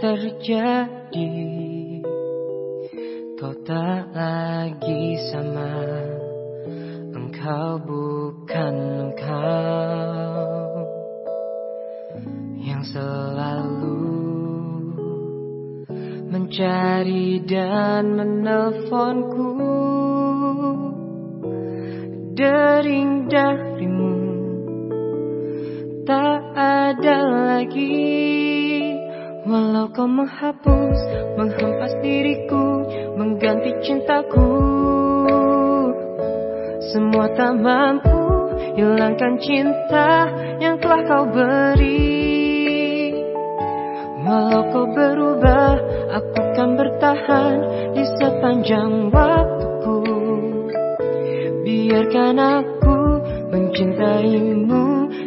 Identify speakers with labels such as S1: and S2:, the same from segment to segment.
S1: terjadi? Kau tak lagi sama. Engkau bukan engkau Yang selalu Mencari dan menelponku. Dering darimu Tak ada lagi. Walau kau menghapus, menghempas diriku, mengganti cintaku. Semua tak mampu hilangkan cinta yang telah kau beri. Walau kau berubah, aku kan bertahan di sepanjang waktuku. Biarkan aku mencintaimu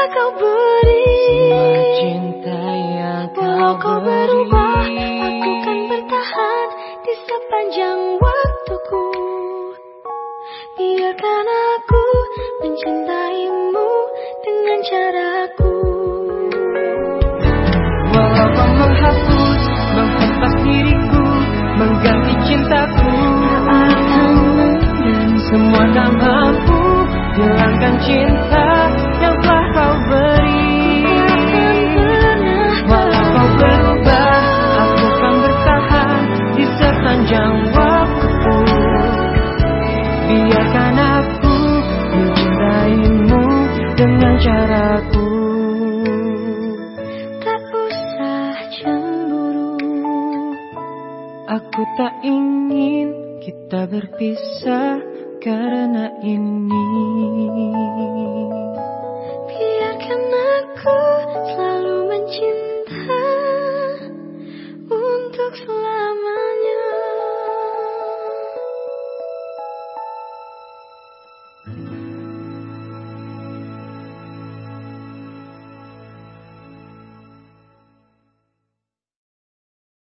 S1: telah kau beri.
S2: Semua cinta yang kau Walau
S1: kau berubah Aku kan bertahan Di sepanjang waktuku. Biarkan aku mencintaimu Dengan caraku.
S2: Walau kau menghapus diriku Mengganti cintaku. Semua tak mampu Hilangkan cinta sepanjang waktu. Biarkan aku mencintaimu dengan caraku.
S1: Tak usah cemburu.
S2: Aku tak ingin kita berpisah karena ini.